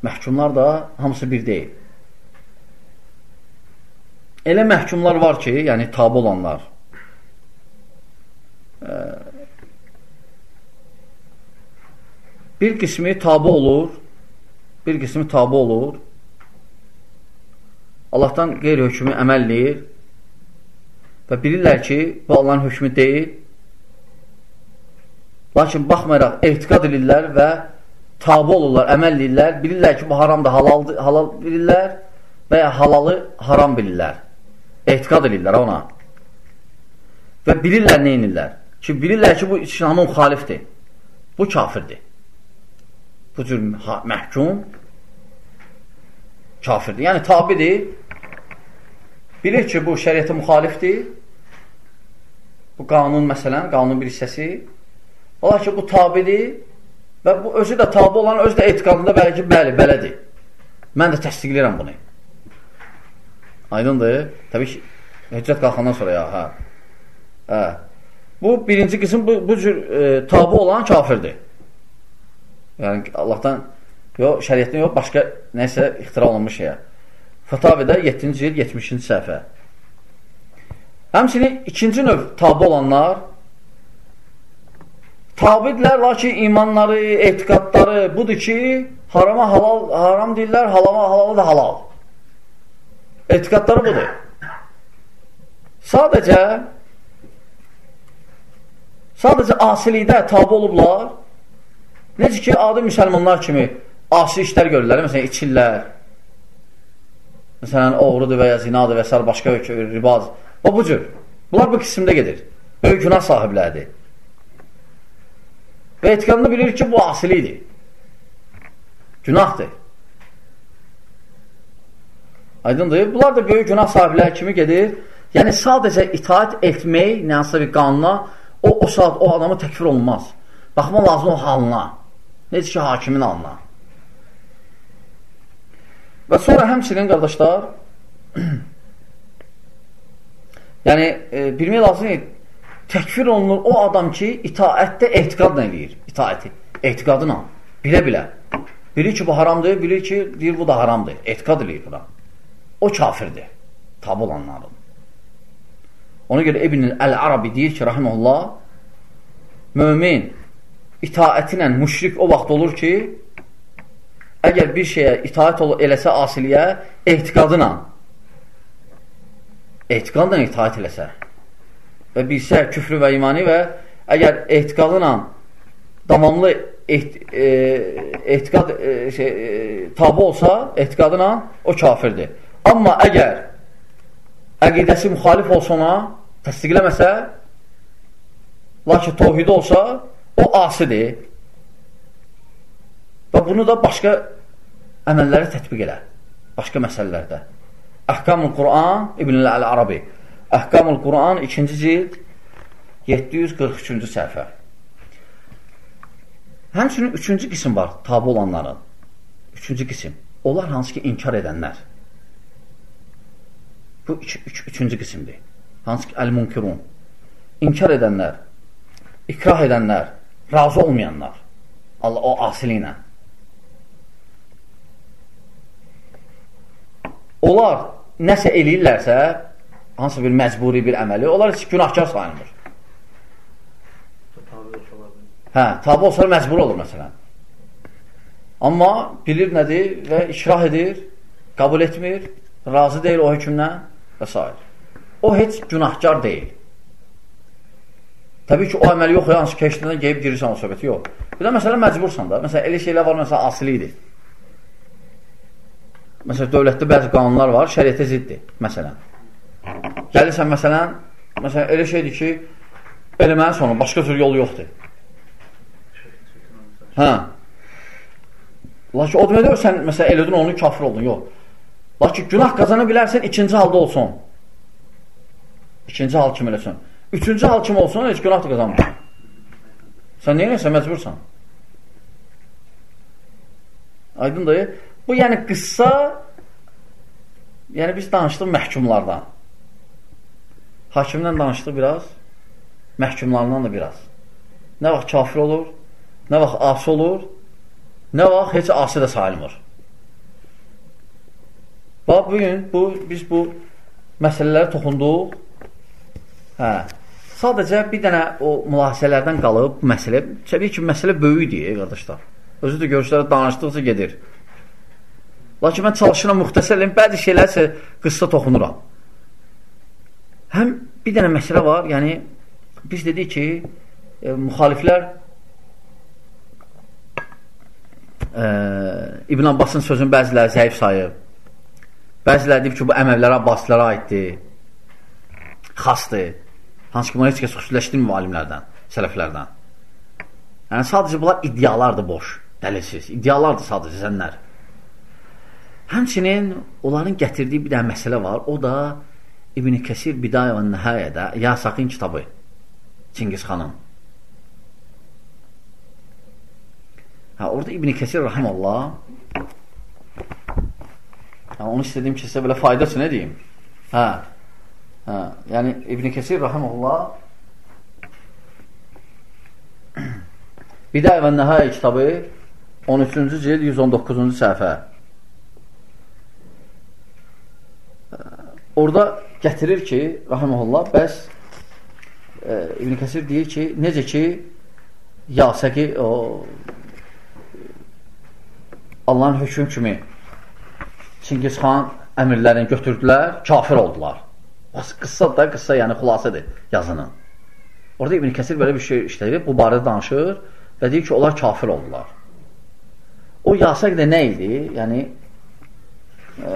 Məhkumlar da hamısı bir deyil. Elə məhkumlar var ki, yəni tabi olanlar, bir qismi tabi olur, bir qismi tabi olur, Allahdan qeyri-hökmü əməlləyir və bilirlər ki, bu Allahın hökmü deyil. Lakin baxmayaraq ehtiqat edirlər və tabi olurlar, əməlləyirlər. Bilirlər ki, bu haramdır, halal, halal bilirlər və ya halalı haram bilirlər. Ehtiqat edirlər ona. Və bilirlər nə inirlər. Ki, bilirlər ki, bu İslamın müxalifdir. Bu kafirdir. Bu cür məhkum kafirdir. Yəni, tabidir bilir ki, bu şəriyyətə müxalifdir. Bu qanun məsələn, qanun bir hissəsi. Ola ki, bu tabidir və bu özü də tabi olan özü də etiqadında bəli ki, bəli, belədir. Mən də təsdiqləyirəm bunu. Aydındır? Təbii ki, hüccət qalxandan sonra ya, hə. Hə. Bu birinci qism bu, bu cür e, tabi olan kafirdir. Yəni Allahdan yox, şəriətdən yox, başqa nəsə ixtira olunmuş şeyə. Fətavidə 7-ci il 70-ci səhifə. Həmçinin ikinci növ tabi olanlar tabidirlər, lakin imanları, etiqadları budur ki, harama halal, haram deyirlər, halama halalı da halal. Etiqadları budur. Sadəcə sadəcə asilikdə tabi olublar. Necə ki, adi müsəlmanlar kimi asi işlər görürlər, məsələn, içirlər, Məsələn, oğrudur və ya zinadır və s. başqa ribaz. O bu cür. Bunlar bu qismdə gedir. Böyük günah sahibləridir. Və etiqadını bilir ki, bu asilidir. Günahdır. Aydındır. Bunlar da böyük günah sahibləri kimi gedir. Yəni, sadəcə itaat etmək, nəsə bir qanuna, o, o saat o adamı təkfir olunmaz. Baxma lazım o halına. Necə ki, hakimin halına. Və sonra həmçinin qardaşlar yəni e, bilmək lazımdır təkfir olunur o adam ki itaətdə etiqadla eləyir itaəti, etiqadına bilə-bilə. Bilir ki bu haramdır, bilir ki deyir bu da haramdır, etiqad eləyir buna. O kafirdir tab olanların. Ona görə İbn Əl-Arabi deyir ki rahimullah mömin itaəti ilə müşrik o vaxt olur ki əgər bir şeyə itaət eləsə asiliyə, ehtiqadına ehtiqadla itaət eləsə və bilsə küfrü və imani və əgər ehtiqadına davamlı eht, e, ehtiqad e, şey, e, tabi olsa ehtiqadına o kafirdir. Amma əgər əqidəsi müxalif olsa ona, təsdiqləməsə lakin tovhid olsa, o asidir. Və bunu da başqa əməlləri tətbiq elə. Başqa məsələlərdə. Əhkamul Quran İbn Əl-Arabi. Əhkamul Quran 2-ci cild 743-cü səhifə. Həmçinin üçüncü qism var, tabi olanların. Üçüncü qism. Onlar hansı ki, inkar edənlər. Bu üç, üç, üçüncü qismdir. Hansı ki, əl-munkirun. İnkar edənlər, ikrah edənlər, razı olmayanlar. Allah o asili ilə. Onlar nəsə eləyirlərsə, hansı bir məcburi bir əməli, onlar heç günahkar sayılmır. Hə, tabi olsa məcbur olur məsələn. Amma bilir nədir və ikrah edir, qəbul etmir, razı deyil o hökmdən və s. O heç günahkar deyil. Təbii ki, o əməli yox, hansı keçdindən geyib girirsən o söhbəti, yox. Bir də məsələn, məcbursan da. Məsələn, elə şeylər var, məsələn, asilidir. Məsələn, dövlətdə bəzi qanunlar var, şəriətə ziddir, məsələn. Gəlirsən, məsələn, məsələn, elə şeydir ki, eləmənin sonu, başqa cür yolu yoxdur. Hə. Lakin o deməkdir, sən məsələn, elədin onu, kafir oldun, yox. Lakin günah qazana bilərsən, ikinci halda olsun. İkinci hal kim eləsin. Üçüncü hal kim olsun, heç günah da qazanmır. Sən neyinəsən, məcbursan. Aydın dayı. Bu, yəni qıssa, yəni biz danışdıq məhkumlardan. Hakimdən danışdıq biraz, məhkumlarından da biraz. Nə vaxt kafir olur, nə vaxt asi olur, nə vaxt heç asi də sayılmır. Bax, bugün bu, biz bu məsələlərə toxunduq. Hə, sadəcə bir dənə o mülahisələrdən qalıb məsələ. Təbii ki, məsələ böyükdür, qardaşlar. Özü də görüşlərə danışdıqca gedir. Lakin mən çalışıram müxtəsərliyim, bəzi şeylər isə qıssa toxunuram. Həm bir dənə məsələ var, yəni biz dedik ki, e, müxaliflər e, İbn Abbasın sözünü bəziləri zəif sayıb. Bəziləri deyib ki, bu əməvlərə, abbasilərə aiddir. Xasdır. Hansı ki, bunu heç kəs xüsusiləşdirmir alimlərdən, sələflərdən. Yəni, sadəcə bunlar iddialardır boş, dəlilsiz. İddialardır sadəcə zənlər. Həmçinin onların gətirdiyi bir dənə məsələ var. O da İbn Kəsir Bidayə və Nəhayədə Yasaqin kitabı Çingiz xanın. Hə, orada İbn Kəsir rahiməllah hə, onu istədiyim ki, sizə belə faydası nə deyim? Hə, hə, yəni İbn Kəsir rahiməllah Bidayə və Nəhəyə kitabı 13-cü cild 119-cu səhifə. Orada gətirir ki, rahiməhullah, bəs e, İbn Kəsir deyir ki, necə ki, Yasəqi o Allahın höküm kimi Çingiz xan əmirlərini götürdülər, kafir oldular. Qıssa da, qıssa yəni xülasədir yazının. Orada İbn Kəsir belə bir şey işləyir, bu barədə danışır və deyir ki, onlar kafir oldular. O yasaq da nə idi? Yəni e,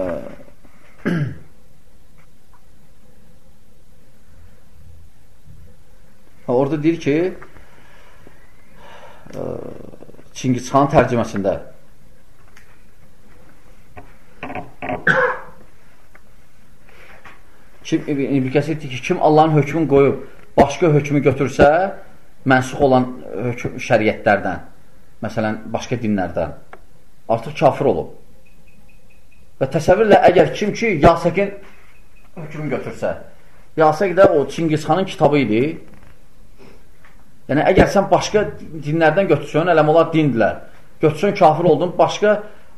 orada deyir ki e, Çingiz xan tərcüməsində kim İbn Kəsir ki, kim Allahın hökmünü qoyub başqa hökmü götürsə, mənsux olan hökm şəriətlərdən, məsələn, başqa dinlərdən artıq kafir olub. Və təsəvvürlə əgər kim ki, Yasəkin hökmünü götürsə, Yasək də o Çingizxanın kitabı idi. Yəni, əgər sən başqa dinlərdən götürsün, ələm onlar dindilər, götürsün, kafir oldun, başqa,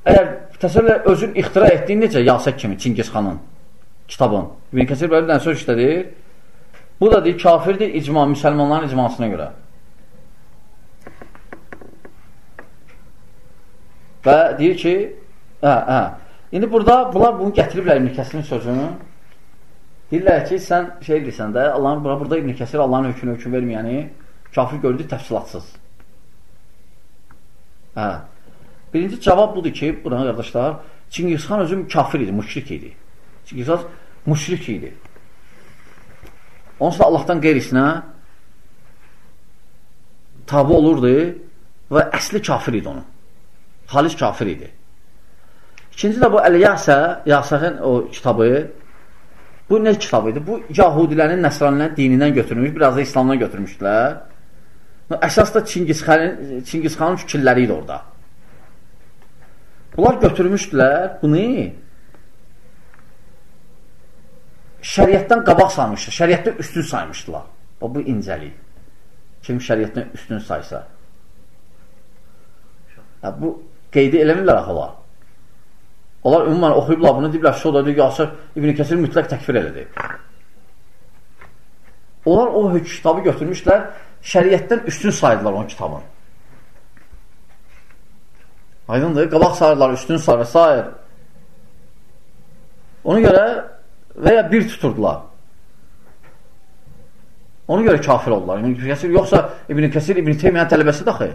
əgər təsəvvürlə özün ixtira etdiyin necə Yasək kimi Çingizxanın kitabın. İbn Kəsir belə bir dənə söz işlədir. Bu da deyir, kafirdir icma, müsəlmanların icmasına görə. Və deyir ki, hə, hə. İndi burada bunlar bunu gətiriblər İbn Kəsirin sözünü. Deyirlər ki, sən şey deyirsən də, Allahın burada, burada İbn Kəsir Allahın hökmünü hökm verməyəni kafir gördü təfsilatsız. Hə. Birinci cavab budur ki, buna qardaşlar, Çingiz xan özü kafir idi, müşrik idi. Çingiz xan müşrik idi. Onsuz da Allahdan qeyrisinə tabi olurdu və əsli kafir idi onun. Halis kafir idi. İkinci də bu Əl-Yasə, Yasəxin o kitabı. Bu nə kitabı idi? Bu Yahudilərin, Nəsranilərin dinindən götürülmüş, biraz da İslamdan götürmüşdülər. Əsas da Çingizxanın Çingizxanın fikirləri idi orada. Bunlar götürmüşdülər bunu şəriətdən qabaq saymışlar, şəriətdə üstün saymışdılar. O, bu incəlik. Kim şəriətdən üstün saysa. Hə, bu qeydi eləmirlər axı onlar. Onlar ümumən oxuyublar bunu, deyiblər, şoda deyir, Yasir İbn-i Kəsir mütləq təkfir elədi. Onlar o kitabı götürmüşlər, şəriətdən üstün saydılar o kitabın. Aydındır, qabaq sayırlar, üstün sayır, sayır. Ona görə və ya bir tuturdular. Ona görə kafir oldular. İbn Kəsir yoxsa İbn Kəsir İbn Teymiyyə tələbəsi daxı.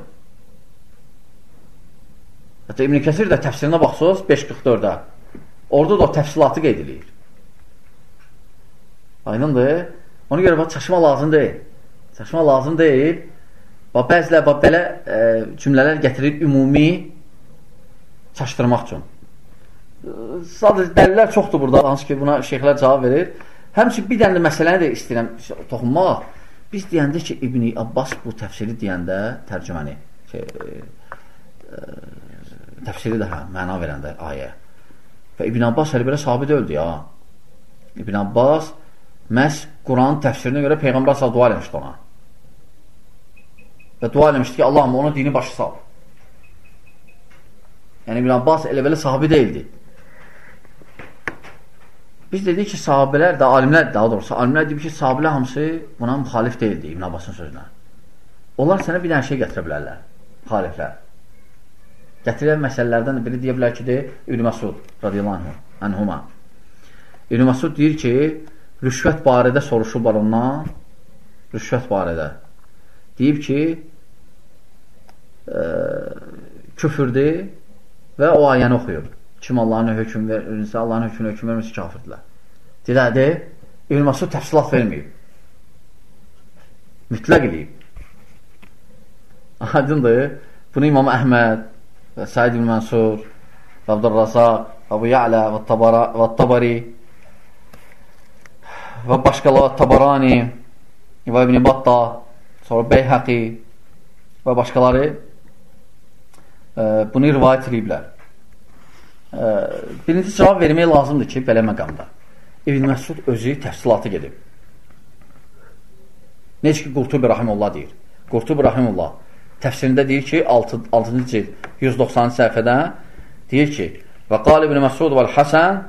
Hətta İbn Kəsir də təfsirinə baxsınız 544-də. Orada da o təfsilatı qeyd edir. Aydındır? Ona görə bax çaşma lazım deyil. Çaşma lazım deyil. Bax bəzilər bax belə e, cümlələr gətirir ümumi çaşdırmaq üçün. Sadəcə dəlillər çoxdur burada, hansı ki buna şeyxlər cavab verir. Həmçin bir dənə də məsələni də istəyirəm toxunmaq. Biz deyəndə ki İbn Abbas bu təfsiri deyəndə tərcüməni şey, e, e, təfsiri də hə, məna verəndə ayə. Və İbn Abbas hələ belə sahabi deyildi ya. İbn Abbas məhz Quranın təfsirinə görə Peyğəmbər sağ dua eləmişdi ona. Və dua eləmişdi ki, Allahım onun dini başı sal. Yəni İbn Abbas elə belə sahabi deyildi. Biz dedik ki, sahabələr də, alimlər daha doğrusu, alimlər deyib ki, sahabələr hamısı buna müxalif deyildi İbn Abbasın sözünə. Onlar sənə bir dənə şey gətirə bilərlər, müxaliflər. Gətirilən məsələlərdən biri deyə bilər ki, de, İbn Məsud radiyallahu anhuma. İbn Məsud deyir ki, rüşvət barədə soruşurlar ondan, rüşvət barədə. Deyib ki, e, küfürdür və o ayəni oxuyur. Kim Allahın hökm verirsə, Allahın hökmünə hökm vermirsə kafirdirlər. Dedədi, İbn Məsud təfsilat verməyib. Mütləq edib. Aydındır. Bunu İmam Əhməd, Said ibn Mansur, Abdurrazaq, Abu Ya'la və Tabari və başqaları Tabarani və İbn Batta, sonra Beyhəqi və başqaları e, bunu rivayət ediblər. E, birinci cavab vermək lazımdır ki, belə məqamda. İbn Məsud özü təfsilatı gedib. Necə ki, Qurtubi Rahimullah deyir. Qurtubi Rahimullah təfsirində deyir ki, 6-cı cild 190-cı səhifədə deyir ki, və qal ibn Məsud vəl Hasan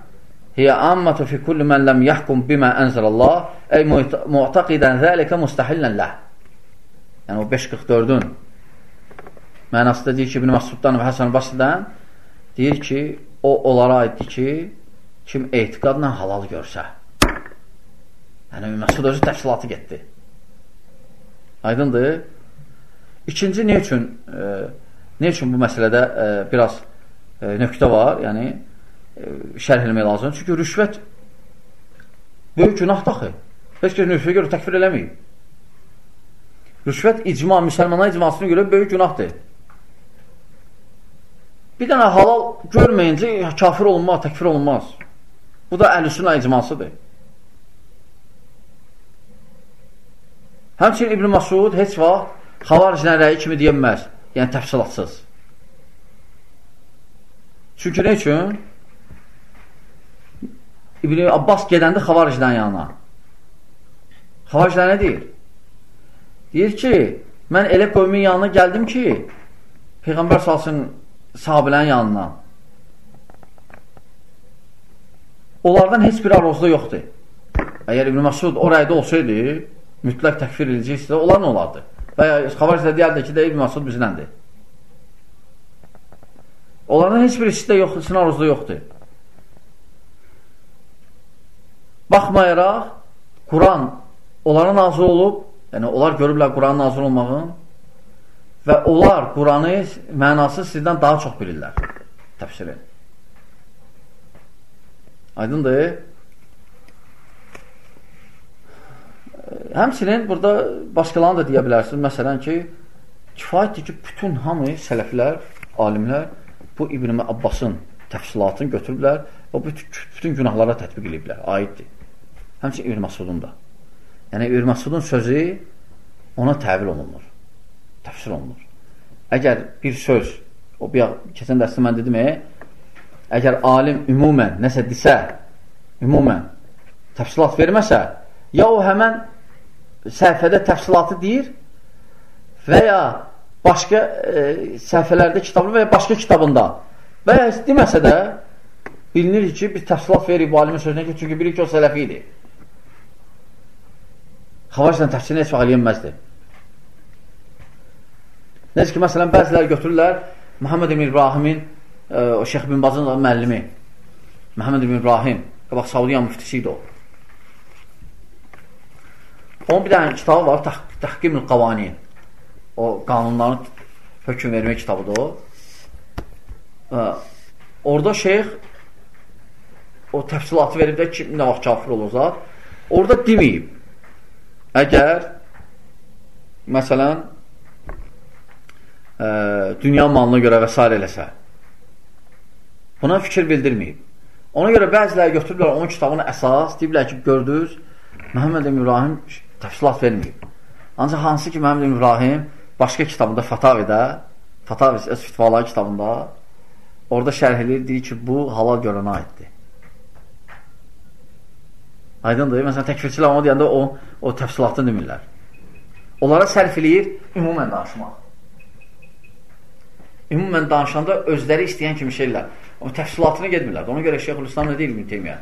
hiyə ammatu fi kulli mən ləm yəhkum bimə ənzəlallah ey mu'taqidən zəlikə mustahillən ləh yəni o 544-ün mənasında deyir ki, ibn Məsuddan və Həsən Basidən deyir ki, o onlara aiddir ki, kim etiqadla halal görsə yəni Məsud özü təfsilatı getdi aydındır İkinci nə üçün e, nə üçün bu məsələdə e, biraz e, nöqtə var, yəni e, şərh eləmək lazım. Çünki rüşvət böyük günahdır axı. Heç kəs rüşvətə görə təkfir eləməyib. Rüşvət icma, müsəlmanlar icmasına görə böyük günahdır. Bir dənə halal görməyincə kafir olunmaz, təkfir olunmaz. Bu da əhlüsünə icmasıdır. Həmçinin İbn Masud heç vaxt xavariclərin rəyi kimi deyilməz. Yəni, təfsilatsız. Çünki nə üçün? İbn Abbas gedəndə xavariclərin yanına. Xavariclər nə deyir? Deyir ki, mən elə qövmin yanına gəldim ki, Peyğəmbər salsın sahabilərin yanına. Onlardan heç bir arozda yoxdur. Əgər İbn Məsud o rəydə olsaydı, mütləq təkfir edəcəksə, onlar nə olardı? Və ya xavaricdə deyərdi ki, də İbn Məsud bizləndir. Onlardan heç bir işdə yoxdur, sinaruzda yoxdur. Baxmayaraq, Quran onlara nazil olub, yəni onlar görüblər Quranın nazil olmağın və onlar Quranı mənası sizdən daha çox bilirlər təfsiri. Aydındır? Həmçinin burada başqalarını da deyə bilərsiniz. Məsələn ki, kifayətdir ki, bütün hamı sələflər, alimlər bu İbn Abbasın təfsilatını götürüblər və bütün, bütün günahlara tətbiq ediblər, aiddir. Həmçin İbn Masudun da. Yəni İbn Masudun sözü ona təvil olunur, təfsir olunur. Əgər bir söz, o bir keçən dərsdə mən dedim, e, əgər alim ümumən nəsə desə, ümumən təfsilat verməsə, ya o həmən səhifədə təfsilatı deyir və ya başqa e, səhifələrdə kitabında və ya başqa kitabında və ya deməsə də bilinir ki, bir təfsilat verib alimin sözünə ki, çünki bilir ki, o sələfi idi. Xavacla təfsirini heç vaxt eləyənməzdir. Necə ki, məsələn, bəziləri götürürlər Muhammed ibn İbrahimin e, o Şeyx bin Bazın müəllimi Muhammed ibn İbrahim bax, Saudiya müftisi idi o. Onun bir dənə kitabı var, Təh Təhqimül Qavani. O, qanunların hökum vermək kitabıdır o. E, orada şeyx o təfsilatı verib də ki, nə vaxt kafir olur zat. Orada deməyib. Əgər məsələn ə, dünya malına görə və s. eləsə. Buna fikir bildirməyib. Ona görə bəziləri götürürlər onun kitabını əsas, deyiblər ki, gördünüz, Məhəmməd İbrahim təfsilat verməyib. Ancaq hansı ki, Məhəmməd İbrahim başqa kitabında Fatavidə, Fatavi öz fitvaları kitabında orada şərh edir, deyir ki, bu halal görənə aiddir. Aydındır. Məsələn, təkfirçilər onu deyəndə o, o təfsilatını demirlər. Onlara sərf eləyir ümumən danışmaq ümumən danışanda özləri istəyən kimi şeylər. O təfsilatını gedmirlər. Ona görə Şeyxülislam nə deyir İbn Teymiyyə?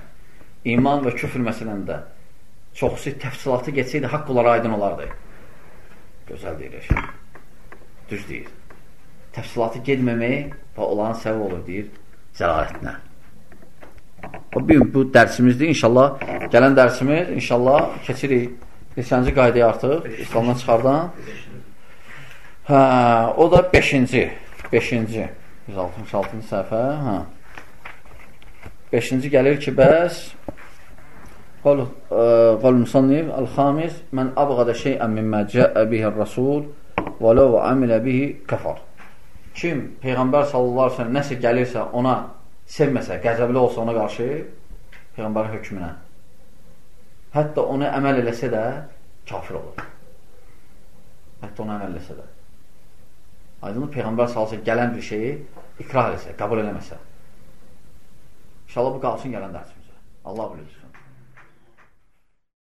İman və küfr məsələndə çoxsu təfsilatı geçsəydi haqq olaraq aydın olardı. Gözəl deyir Şeyx. Düz deyir. Təfsilatı gedməmək və olan səbəb olur deyir zəlalətinə. Bu gün bu dərsimizdir. İnşallah gələn dərsimiz inşallah keçirik. Neçənci qaydaya artıq İslamdan çıxardan. Hə, o da 5-ci. 5-ci 166-cı səhifə, hə. 5-ci gəlir ki, bəs qol qol musannif el-xamis mən abğada şey'ən mimmə cəə bihi-r-rasul və law amilə bihi kafar. Kim peyğəmbər sallallahu əleyhi və səlləm nəsə gəlirsə, ona sevməsə, qəzəbli olsa ona qarşı peyğəmbərin hökmünə hətta onu əməl eləsə də kafir olur. Hətta onu əməl eləsə də. Aydın Peyğəmbər salsa gələn bir şeyi ikrah eləsə, qəbul eləməsə. İnşallah bu qalsın gələn dərsimizə. Allah bilir.